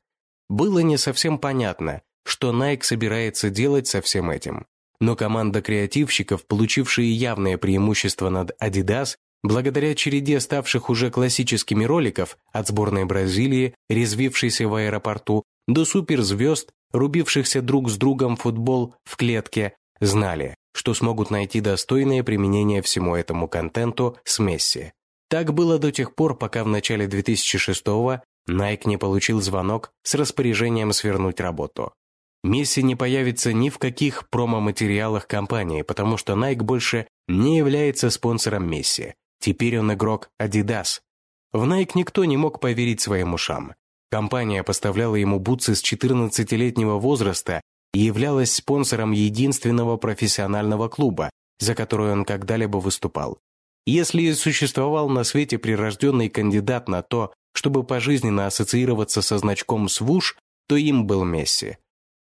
Speaker 1: Было не совсем понятно, что Nike собирается делать со всем этим. Но команда креативщиков, получившие явное преимущество над Adidas, благодаря череде ставших уже классическими роликов от сборной Бразилии, резвившейся в аэропорту, до суперзвезд, рубившихся друг с другом футбол в клетке, знали, что смогут найти достойное применение всему этому контенту с Месси. Так было до тех пор, пока в начале 2006-го Nike не получил звонок с распоряжением свернуть работу. Месси не появится ни в каких промо-материалах компании, потому что Nike больше не является спонсором Месси. Теперь он игрок Adidas. В Nike никто не мог поверить своим ушам. Компания поставляла ему бутсы с 14-летнего возраста и являлась спонсором единственного профессионального клуба, за который он когда-либо выступал. Если существовал на свете прирожденный кандидат на то, чтобы пожизненно ассоциироваться со значком «свуш», то им был Месси.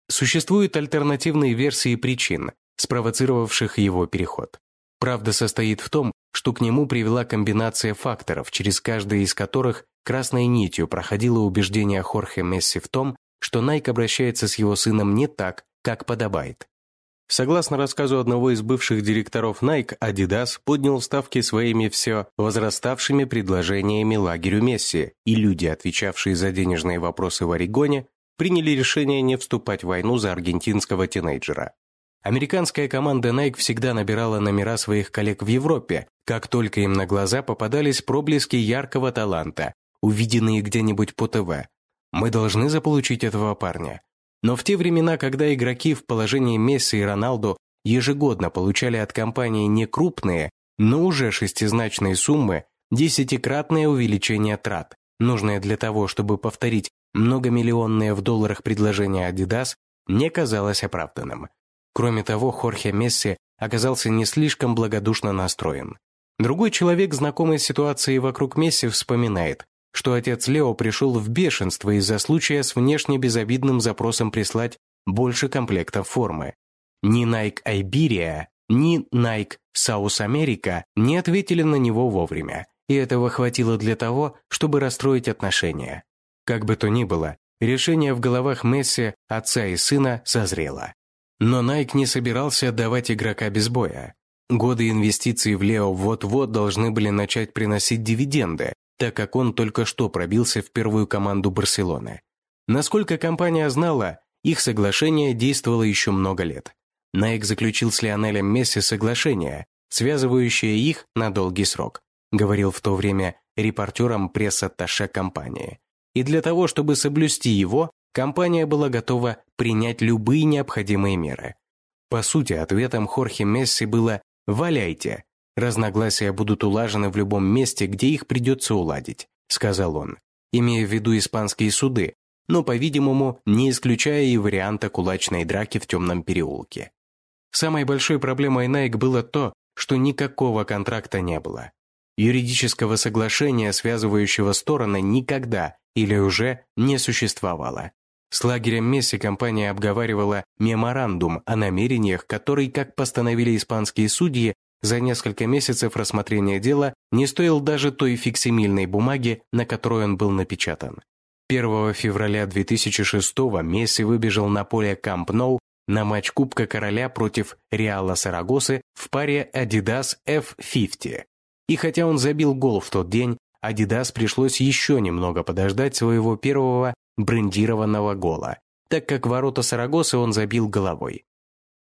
Speaker 1: Существуют альтернативные версии причин, спровоцировавших его переход. Правда состоит в том, что к нему привела комбинация факторов, через каждый из которых красной нитью проходило убеждение Хорхе Месси в том, что Найк обращается с его сыном не так, как подобает. Согласно рассказу одного из бывших директоров Nike, Adidas поднял ставки своими все возраставшими предложениями лагерю Месси, и люди, отвечавшие за денежные вопросы в Орегоне, приняли решение не вступать в войну за аргентинского тинейджера. Американская команда Nike всегда набирала номера своих коллег в Европе, как только им на глаза попадались проблески яркого таланта, увиденные где-нибудь по ТВ. Мы должны заполучить этого парня. Но в те времена, когда игроки в положении Месси и Роналду ежегодно получали от компании не крупные, но уже шестизначные суммы, десятикратное увеличение трат, нужное для того, чтобы повторить многомиллионное в долларах предложение Adidas не казалось оправданным. Кроме того, Хорхе Месси оказался не слишком благодушно настроен. Другой человек, знакомый с ситуацией вокруг Месси, вспоминает, что отец Лео пришел в бешенство из-за случая с внешне безобидным запросом прислать больше комплектов формы. Ни Nike Iberia, ни Nike South America не ответили на него вовремя, и этого хватило для того, чтобы расстроить отношения. Как бы то ни было, решение в головах Месси, отца и сына, созрело. Но Найк не собирался отдавать игрока без боя. Годы инвестиций в Лео вот-вот должны были начать приносить дивиденды, так как он только что пробился в первую команду Барселоны. Насколько компания знала, их соглашение действовало еще много лет. Найк заключил с Лионелем Месси соглашение, связывающее их на долгий срок, говорил в то время репортерам пресс-атташе компании. И для того, чтобы соблюсти его, компания была готова принять любые необходимые меры. По сути, ответом Хорхе Месси было «валяйте», разногласия будут улажены в любом месте, где их придется уладить, сказал он, имея в виду испанские суды, но, по-видимому, не исключая и варианта кулачной драки в темном переулке. Самой большой проблемой Nike было то, что никакого контракта не было. Юридического соглашения, связывающего стороны, никогда или уже не существовало. С лагерем Месси компания обговаривала меморандум о намерениях, который, как постановили испанские судьи, за несколько месяцев рассмотрения дела не стоил даже той фиксимильной бумаги, на которой он был напечатан. 1 февраля 2006 Месси выбежал на поле Камп Ноу на матч Кубка Короля против Реала Сарагосы в паре Adidas F50. И хотя он забил гол в тот день, Adidas пришлось еще немного подождать своего первого брендированного гола, так как ворота Сарагосы он забил головой.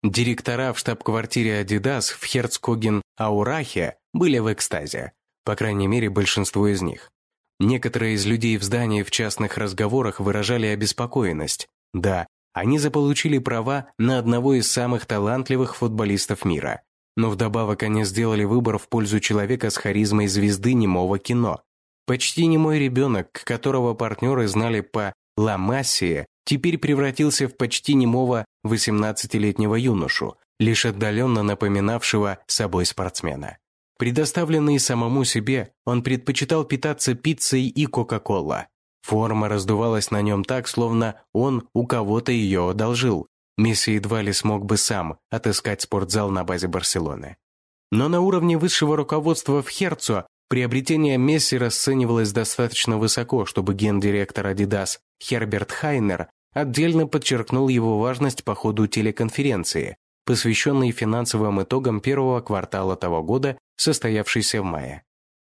Speaker 1: Директора в штаб-квартире Adidas в Херцкоген-Аурахе были в экстазе, по крайней мере большинство из них. Некоторые из людей в здании в частных разговорах выражали обеспокоенность. Да, они заполучили права на одного из самых талантливых футболистов мира. Но вдобавок они сделали выбор в пользу человека с харизмой звезды немого кино. Почти немой ребенок, которого партнеры знали по «Ла Массия», теперь превратился в почти немого 18-летнего юношу, лишь отдаленно напоминавшего собой спортсмена. Предоставленный самому себе, он предпочитал питаться пиццей и кока-кола. Форма раздувалась на нем так, словно он у кого-то ее одолжил. Месси едва ли смог бы сам отыскать спортзал на базе Барселоны. Но на уровне высшего руководства в Херцо приобретение Месси расценивалось достаточно высоко, чтобы гендиректор Adidas Херберт Хайнер отдельно подчеркнул его важность по ходу телеконференции, посвященной финансовым итогам первого квартала того года состоявшийся в мае.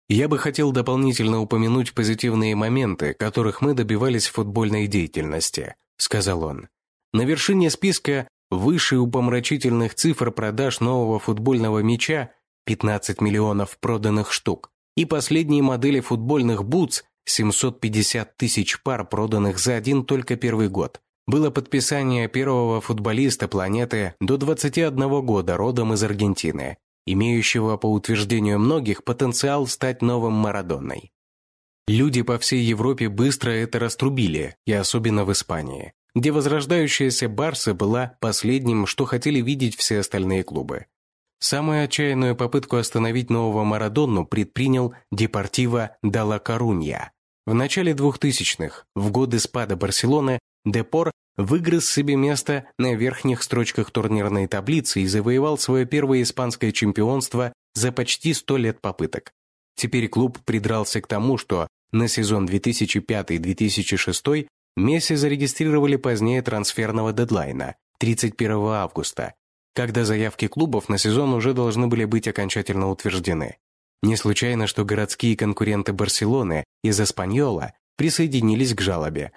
Speaker 1: Я бы хотел дополнительно упомянуть позитивные моменты, которых мы добивались в футбольной деятельности, сказал он. На вершине списка выше упомрачительных цифр продаж нового футбольного мяча 15 миллионов проданных штук и последние модели футбольных бутс 750 тысяч пар, проданных за один только первый год. Было подписание первого футболиста планеты до 21 года родом из Аргентины, имеющего, по утверждению многих, потенциал стать новым Марадоной. Люди по всей Европе быстро это раструбили, и особенно в Испании, где возрождающаяся Барса была последним, что хотели видеть все остальные клубы. Самую отчаянную попытку остановить нового Марадонну предпринял Депортиво Дала Корунья. В начале 2000-х, в годы спада Барселоны, Депор выгрыз себе место на верхних строчках турнирной таблицы и завоевал свое первое испанское чемпионство за почти 100 лет попыток. Теперь клуб придрался к тому, что на сезон 2005-2006 Месси зарегистрировали позднее трансферного дедлайна 31 августа, когда заявки клубов на сезон уже должны были быть окончательно утверждены. Не случайно, что городские конкуренты Барселоны из Эспаньола присоединились к жалобе,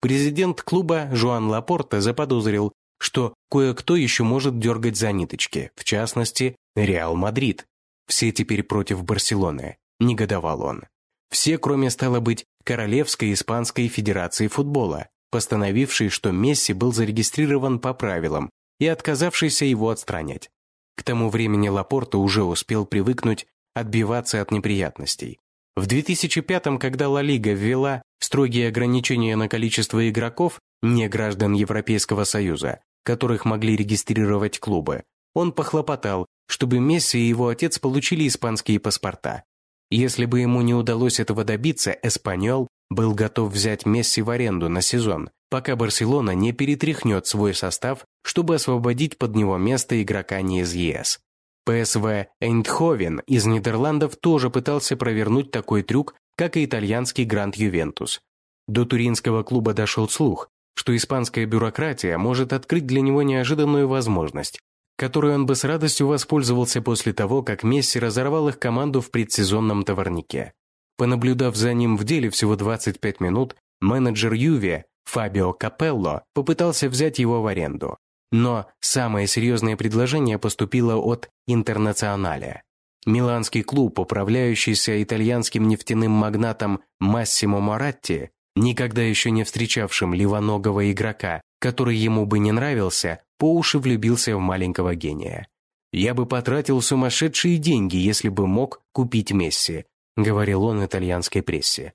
Speaker 1: Президент клуба Жуан Лапорта заподозрил, что кое-кто еще может дергать за ниточки, в частности, Реал Мадрид. Все теперь против Барселоны, негодовал он. Все, кроме, стало быть, Королевской Испанской Федерации футбола, постановившей, что Месси был зарегистрирован по правилам и отказавшийся его отстранять. К тому времени Лапорта уже успел привыкнуть отбиваться от неприятностей. В 2005-м, когда Ла Лига ввела строгие ограничения на количество игроков, не граждан Европейского Союза, которых могли регистрировать клубы, он похлопотал, чтобы Месси и его отец получили испанские паспорта. Если бы ему не удалось этого добиться, Эспаньол был готов взять Месси в аренду на сезон, пока Барселона не перетряхнет свой состав, чтобы освободить под него место игрока не из ЕС. ПСВ Эйндховен из Нидерландов тоже пытался провернуть такой трюк, как и итальянский Гранд Ювентус. До туринского клуба дошел слух, что испанская бюрократия может открыть для него неожиданную возможность, которой он бы с радостью воспользовался после того, как Месси разорвал их команду в предсезонном товарнике. Понаблюдав за ним в деле всего 25 минут, менеджер Юве Фабио Капелло попытался взять его в аренду. Но самое серьезное предложение поступило от «Интернационале». Миланский клуб, управляющийся итальянским нефтяным магнатом Массимо Моратти, никогда еще не встречавшим левоногого игрока, который ему бы не нравился, по уши влюбился в маленького гения. «Я бы потратил сумасшедшие деньги, если бы мог купить Месси», говорил он итальянской прессе.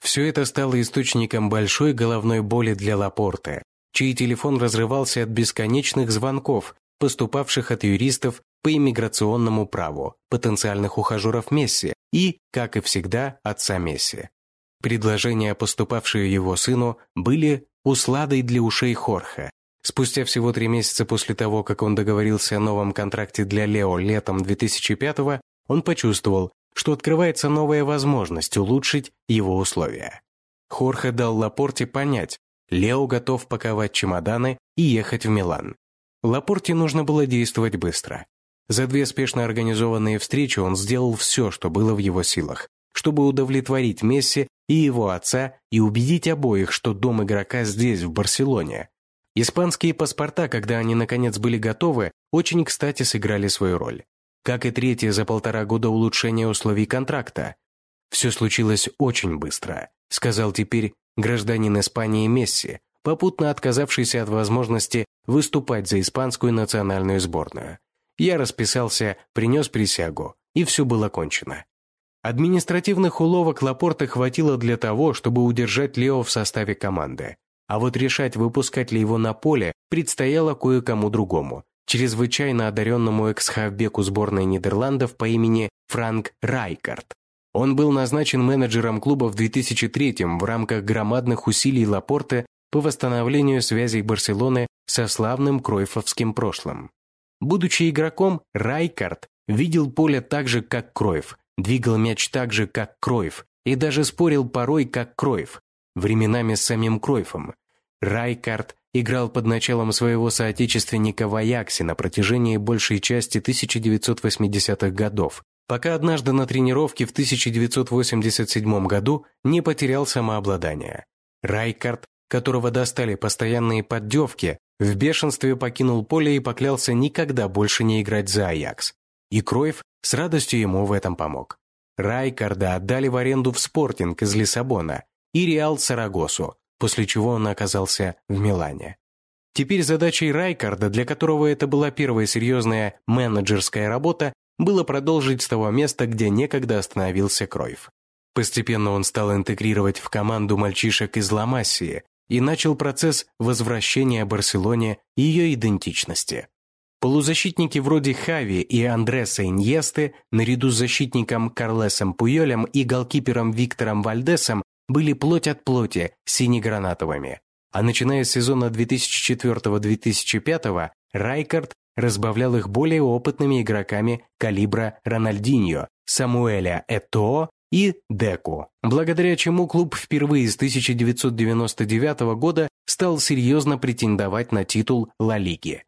Speaker 1: Все это стало источником большой головной боли для Лапорте, чей телефон разрывался от бесконечных звонков, поступавших от юристов по иммиграционному праву, потенциальных ухажеров Месси и, как и всегда, отца Месси. Предложения, поступавшие его сыну, были усладой для ушей Хорха. Спустя всего три месяца после того, как он договорился о новом контракте для Лео летом 2005-го, он почувствовал, что открывается новая возможность улучшить его условия. Хорхе дал Лапорте понять, Лео готов паковать чемоданы и ехать в Милан. Лапорте нужно было действовать быстро. За две спешно организованные встречи он сделал все, что было в его силах, чтобы удовлетворить Месси и его отца и убедить обоих, что дом игрока здесь, в Барселоне. Испанские паспорта, когда они наконец были готовы, очень кстати сыграли свою роль. Как и третье за полтора года улучшение условий контракта. Все случилось очень быстро, сказал теперь гражданин Испании Месси, попутно отказавшийся от возможности выступать за испанскую национальную сборную. Я расписался, принес присягу, и все было кончено. Административных уловок Лапорта хватило для того, чтобы удержать Лео в составе команды. А вот решать, выпускать ли его на поле, предстояло кое-кому другому, чрезвычайно одаренному экс-хавбеку сборной Нидерландов по имени Франк Райкард. Он был назначен менеджером клуба в 2003 в рамках громадных усилий Лапорте по восстановлению связей Барселоны со славным кройфовским прошлым. Будучи игроком, Райкард видел поле так же, как Кройф, двигал мяч так же, как Кройф, и даже спорил порой, как Кройф, временами с самим Кройфом. Райкард играл под началом своего соотечественника в Аяксе на протяжении большей части 1980-х годов, пока однажды на тренировке в 1987 году не потерял самообладание. Райкард, которого достали постоянные поддевки, в бешенстве покинул поле и поклялся никогда больше не играть за Аякс. И Кройф с радостью ему в этом помог. Райкарда отдали в аренду в Спортинг из Лиссабона и Реал Сарагосу, после чего он оказался в Милане. Теперь задачей Райкарда, для которого это была первая серьезная менеджерская работа, было продолжить с того места, где некогда остановился Кройф. Постепенно он стал интегрировать в команду мальчишек из Ла-Массии, и начал процесс возвращения Барселоне ее идентичности. Полузащитники вроде Хави и Андреса Иньесты, наряду с защитником Карлесом Пуйолем и голкипером Виктором Вальдесом, были плоть от плоти синегранатовыми. А начиная с сезона 2004-2005 Райкард разбавлял их более опытными игроками калибра Рональдиньо, Самуэля Этоо и Деку, благодаря чему клуб впервые с 1999 года стал серьезно претендовать на титул Ла Лиги.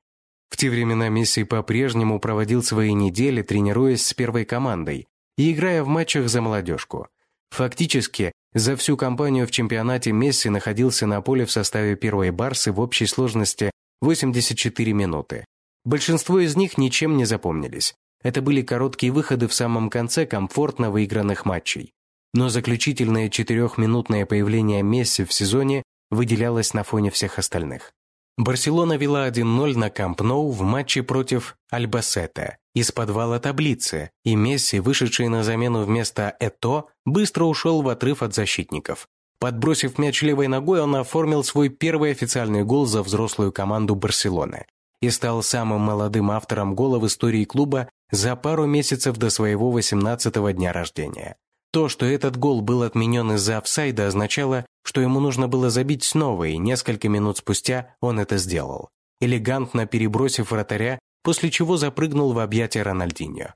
Speaker 1: В те времена Месси по-прежнему проводил свои недели, тренируясь с первой командой и играя в матчах за молодежку. Фактически, за всю кампанию в чемпионате Месси находился на поле в составе первой Барсы в общей сложности 84 минуты. Большинство из них ничем не запомнились, это были короткие выходы в самом конце комфортно выигранных матчей. Но заключительное четырехминутное появление Месси в сезоне выделялось на фоне всех остальных. Барселона вела 1-0 на Камп Ноу в матче против Альбасета из подвала таблицы, и Месси, вышедший на замену вместо Это, быстро ушел в отрыв от защитников. Подбросив мяч левой ногой, он оформил свой первый официальный гол за взрослую команду Барселоны и стал самым молодым автором гола в истории клуба за пару месяцев до своего 18-го дня рождения. То, что этот гол был отменен из-за офсайда, означало, что ему нужно было забить снова, и несколько минут спустя он это сделал, элегантно перебросив вратаря, после чего запрыгнул в объятия Рональдиньо.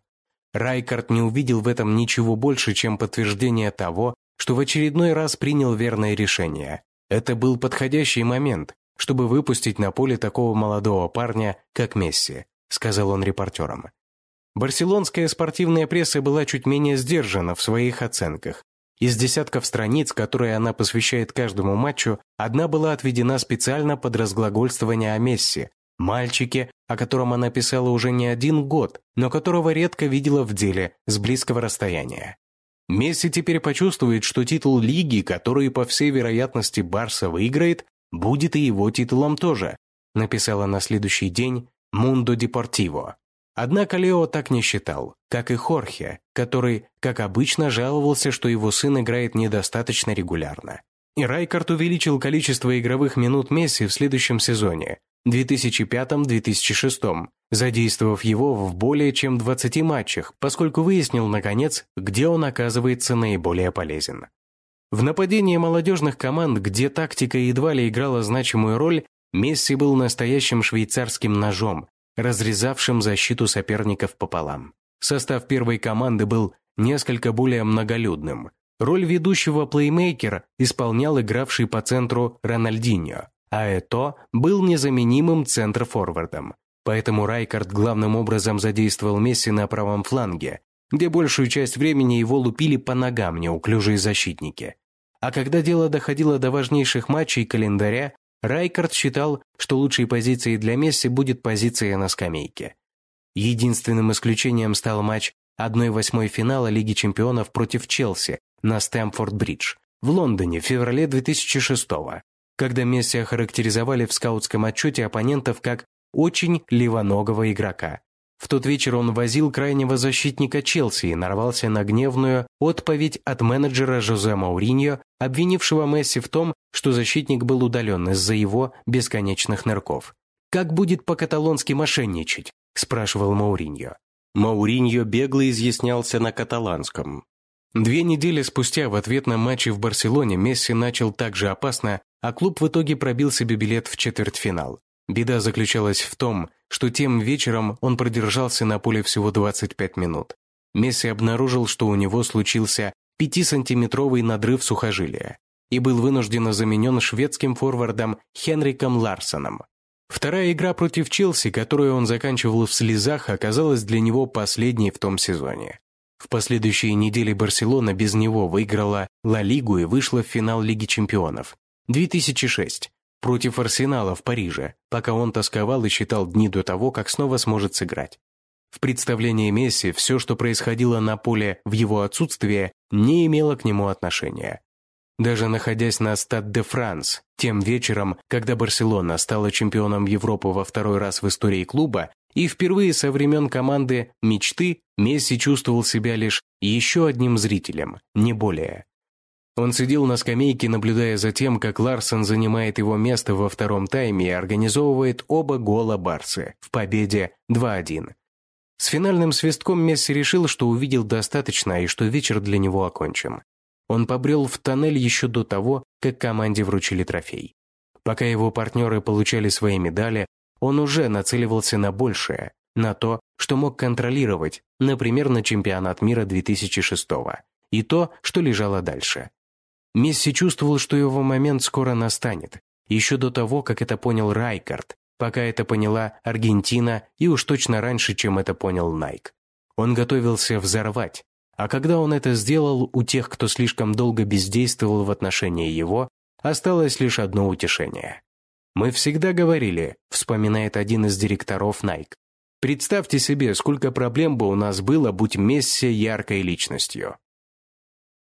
Speaker 1: Райкард не увидел в этом ничего больше, чем подтверждение того, что в очередной раз принял верное решение. Это был подходящий момент, чтобы выпустить на поле такого молодого парня, как Месси, сказал он репортерам. Барселонская спортивная пресса была чуть менее сдержана в своих оценках, Из десятков страниц, которые она посвящает каждому матчу, одна была отведена специально под разглагольствование о Месси, мальчике, о котором она писала уже не один год, но которого редко видела в деле с близкого расстояния. Месси теперь почувствует, что титул лиги, который, по всей вероятности, Барса выиграет, будет и его титулом тоже, написала на следующий день Мундо Депортиво. Однако Лео так не считал, как и Хорхе, который, как обычно, жаловался, что его сын играет недостаточно регулярно. И Райкард увеличил количество игровых минут Месси в следующем сезоне, 2005-2006, задействовав его в более чем 20 матчах, поскольку выяснил, наконец, где он оказывается наиболее полезен. В нападении молодежных команд, где тактика едва ли играла значимую роль, Месси был настоящим швейцарским ножом, разрезавшим защиту соперников пополам. Состав первой команды был несколько более многолюдным. Роль ведущего плеймейкера исполнял игравший по центру Рональдиньо, а Это был незаменимым центр-форвардом. Поэтому Райкард главным образом задействовал Месси на правом фланге, где большую часть времени его лупили по ногам неуклюжие защитники. А когда дело доходило до важнейших матчей календаря, Райкард считал, что лучшей позицией для Месси будет позиция на скамейке. Единственным исключением стал матч 1-8 финала Лиги чемпионов против Челси на Стэмфорд-Бридж в Лондоне в феврале 2006 года когда Месси охарактеризовали в скаутском отчете оппонентов как «очень левоногого игрока». В тот вечер он возил крайнего защитника Челси и нарвался на гневную отповедь от менеджера Жозе Мауриньо, обвинившего Месси в том, что защитник был удален из-за его бесконечных нырков. «Как будет по-каталонски мошенничать?» – спрашивал Мауриньо. Мауриньо бегло изъяснялся на каталанском. Две недели спустя в ответном матче в Барселоне Месси начал так же опасно, а клуб в итоге пробил себе билет в четвертьфинал. Беда заключалась в том, что тем вечером он продержался на поле всего 25 минут. Месси обнаружил, что у него случился 5-сантиметровый надрыв сухожилия и был вынужденно заменен шведским форвардом Хенриком Ларсоном. Вторая игра против Челси, которую он заканчивал в слезах, оказалась для него последней в том сезоне. В последующие недели Барселона без него выиграла Ла Лигу и вышла в финал Лиги чемпионов, 2006. Против Арсенала в Париже, пока он тосковал и считал дни до того, как снова сможет сыграть. В представлении Месси все, что происходило на поле в его отсутствие, не имело к нему отношения. Даже находясь на Стад де Франс, тем вечером, когда Барселона стала чемпионом Европы во второй раз в истории клуба, и впервые со времен команды «Мечты» Месси чувствовал себя лишь еще одним зрителем, не более. Он сидел на скамейке, наблюдая за тем, как Ларсон занимает его место во втором тайме и организовывает оба гола Барсы в победе 2-1. С финальным свистком Месси решил, что увидел достаточно и что вечер для него окончен. Он побрел в тоннель еще до того, как команде вручили трофей. Пока его партнеры получали свои медали, он уже нацеливался на большее, на то, что мог контролировать, например, на чемпионат мира 2006 и то, что лежало дальше. Месси чувствовал, что его момент скоро настанет, еще до того, как это понял Райкард, пока это поняла Аргентина и уж точно раньше, чем это понял Найк. Он готовился взорвать, а когда он это сделал, у тех, кто слишком долго бездействовал в отношении его, осталось лишь одно утешение. «Мы всегда говорили», — вспоминает один из директоров Nike, «представьте себе, сколько проблем бы у нас было, будь Месси яркой личностью».